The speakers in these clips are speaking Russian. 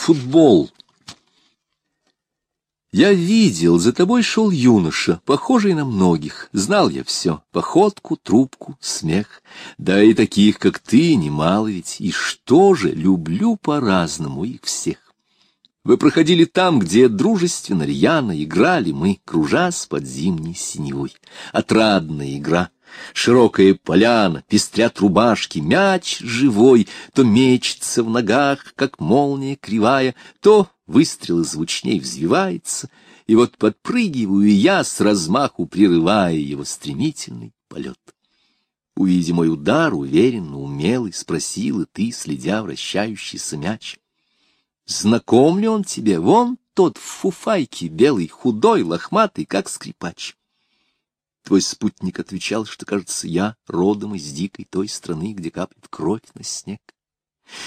Футбол. Я видел, за тобой шел юноша, похожий на многих. Знал я все — походку, трубку, смех. Да и таких, как ты, немало ведь. И что же, люблю по-разному их всех. Вы проходили там, где дружественно, рьяно играли мы, кружась под зимней синевой. Отрадная игра — Широкая поляна, пестрят рубашки, мяч живой, то мечется в ногах, как молния кривая, то выстрел звучней взвивается, и вот подпрыгиваю я с размаху, прерывая его стремительный полет. Увидя мой удар, уверенно, умелый, спросила ты, следя вращающийся мяч. Знаком ли он тебе? Вон тот в фуфайке белый, худой, лохматый, как скрипач. Твой спутник отвечал, что, кажется, я родом из дикой той страны, где капает кровь на снег.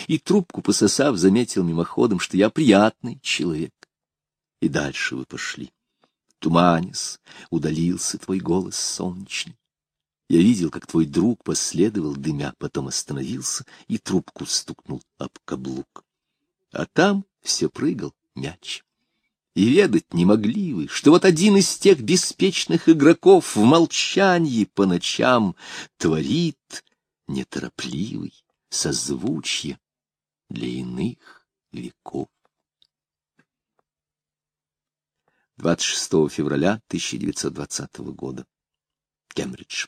И трубку пососав, заметил мимоходом, что я приятный человек. И дальше вы пошли. Туманис, удалился твой голос солнечный. Я видел, как твой друг последовал дымя, потом остановился и трубку стукнул об каблук. А там все прыгал мяч. И ведать не могли вы, что вот один из тех беспечных игроков в молчании по ночам творит неторопливый созвучье для иных веков. 26 февраля 1920 года. Кембридж.